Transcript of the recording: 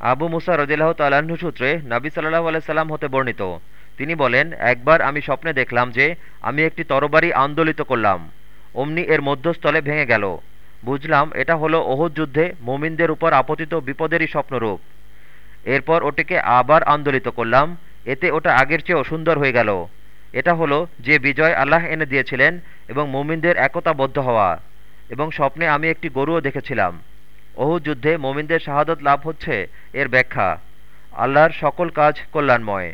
আবু মুসা রদিল্লাহ তাল্লাহ্ন সূত্রে নাবি সাল্লাহ আলাইসাল্লাম হতে বর্ণিত। তিনি বলেন, একবার আমি স্বপ্নে দেখলাম যে আমি একটি তরবারি আন্দোলিত করলাম। অমনি এর মধ্যস্থলে ভেঙে গেল। বুঝলাম এটা হলো ওহুদ যুদ্ধে মোমিনদের উপর আপতিত বিপদেরই স্বপ্নরূপ। এরপর ওটিকে আবার আন্দোলিত করলাম। এতে ওটা আগের চেয়েও সুন্দর হয়ে গেল। এটা হলো যে বিজয় আল্লাহ এনে দিয়েছিলেন এবং মোমিনদের একতাবদ্ধ হওয়া এবং স্বপ্নে আমি একটি গরুও দেখেছিলাম। অহুদ যুদ্ধে মোমিনদের শাহাদত লাভ হচ্ছে এর ব্যাখ্যা আল্লাহর সকল কাজ কল্যাণময়।